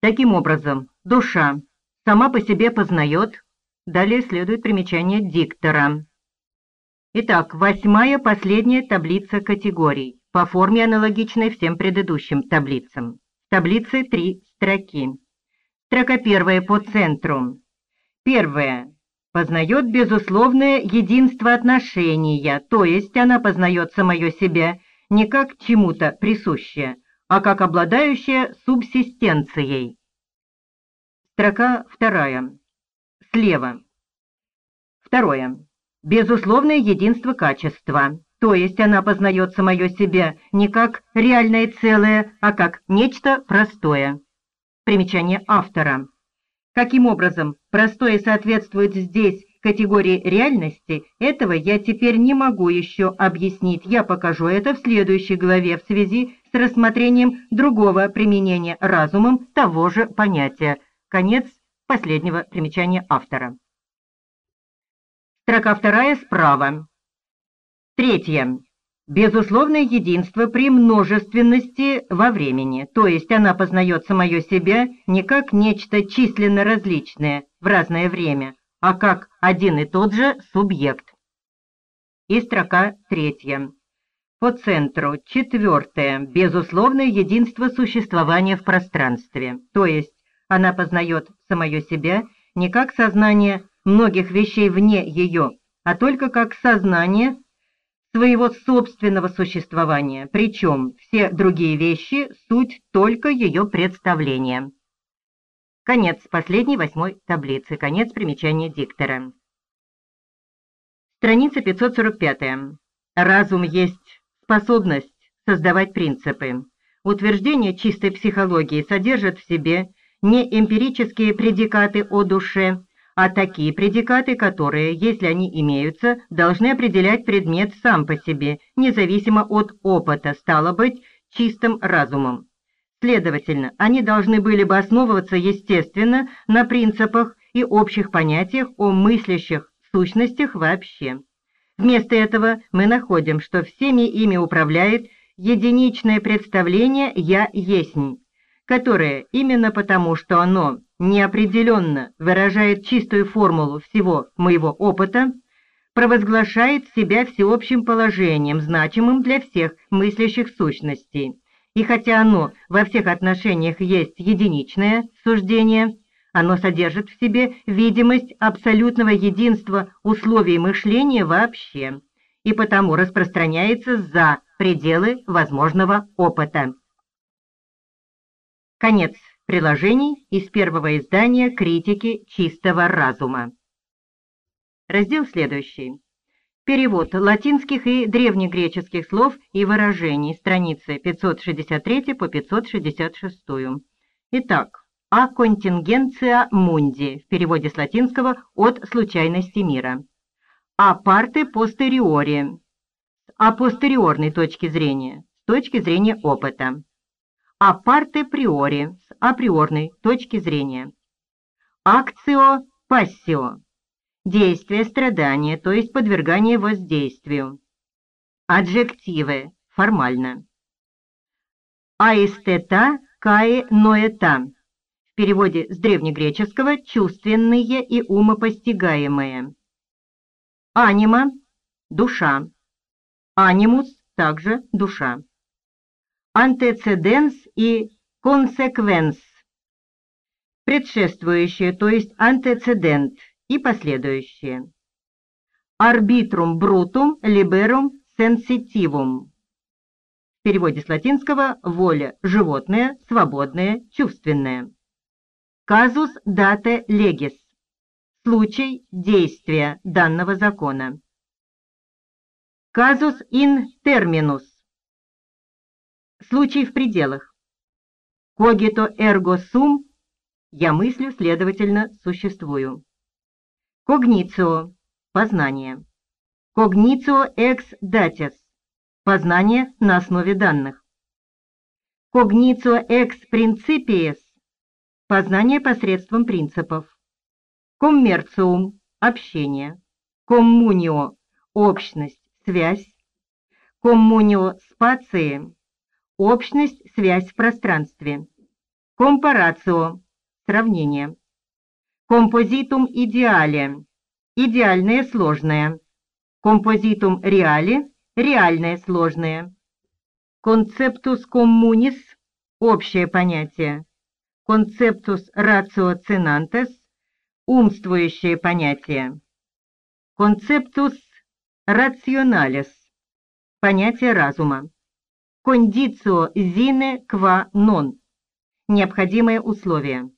Таким образом, душа сама по себе познает, далее следует примечание диктора. Итак, восьмая последняя таблица категорий, по форме аналогичной всем предыдущим таблицам. В таблице три строки. Строка первая по центру. Первая. Познает безусловное единство отношения, то есть она познает самое себя не как чему-то присущее, а как обладающая субсистенцией. Строка вторая. Слева. Второе. Безусловное единство качества, то есть она познает самое себя не как реальное целое, а как нечто простое. Примечание автора. Каким образом простое соответствует здесь категории реальности, этого я теперь не могу еще объяснить. Я покажу это в следующей главе в связи с рассмотрением другого применения разумом того же понятия. Конец последнего примечания автора. Строка вторая справа. Третье. Безусловное единство при множественности во времени, то есть она познает самое себя не как нечто численно различное в разное время, а как один и тот же субъект. И строка третья. По центру четвертое. Безусловное единство существования в пространстве, то есть она познает самое себя не как сознание многих вещей вне ее, а только как сознание своего собственного существования, причем все другие вещи – суть только ее представления. Конец последней восьмой таблицы, конец примечания диктора. Страница 545. Разум есть способность создавать принципы. Утверждение чистой психологии содержит в себе не эмпирические предикаты о душе, а такие предикаты, которые, если они имеются, должны определять предмет сам по себе, независимо от опыта, стало быть, чистым разумом. Следовательно, они должны были бы основываться, естественно, на принципах и общих понятиях о мыслящих сущностях вообще. Вместо этого мы находим, что всеми ими управляет единичное представление «я есмь», которое именно потому, что оно неопределенно выражает чистую формулу всего моего опыта, провозглашает себя всеобщим положением, значимым для всех мыслящих сущностей. И хотя оно во всех отношениях есть единичное суждение, оно содержит в себе видимость абсолютного единства условий мышления вообще, и потому распространяется за пределы возможного опыта. Конец приложений из первого издания «Критики чистого разума». Раздел следующий. Перевод латинских и древнегреческих слов и выражений, страницы 563 по 566. Итак, «А контингенция мунди» в переводе с латинского «от случайности мира». «А парты постериори» с апостериорной точки зрения, с точки зрения опыта апарте приори с априорной точки зрения. Акцио пассио – действие страдания, то есть подвергание воздействию. Аджективы – формально. Аистета каи ноэта в переводе с древнегреческого «чувственные и умопостигаемые». Анима – душа. Анимус – также душа антецеденс и консеквенс, предшествующее, то есть антецедент и последующее. Арбитрум брутум либерум сенситивум. В переводе с латинского «воля» – животное, свободное, чувственное. Казус дате легис – случай действия данного закона. Казус ин терминус Случай в пределах. Когито эрго сум – я мыслю, следовательно, существую. Когницио – познание. Когницио экс датис – познание на основе данных. Когницио экс принципиес – познание посредством принципов. Коммерциум – общение. Коммунио – общность, связь. Коммунио спации – Общность, связь в пространстве. Компарацио – сравнение. Композитум идеале – идеальное сложное. Композитум реале – реальное сложное. Концептус коммунис – общее понятие. Концептус рациоцинантес – умствующее понятие. Концептус рационалис – понятие разума. Кондицио зине ква нон – необходимое условие.